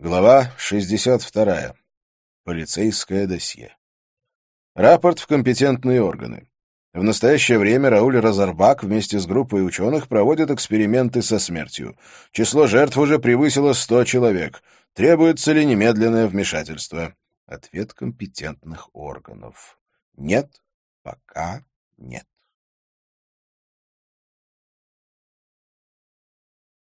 Глава 62. Полицейское досье. Рапорт в компетентные органы. В настоящее время Рауль Разарбак вместе с группой ученых проводит эксперименты со смертью. Число жертв уже превысило 100 человек. Требуется ли немедленное вмешательство? Ответ компетентных органов. Нет, пока нет.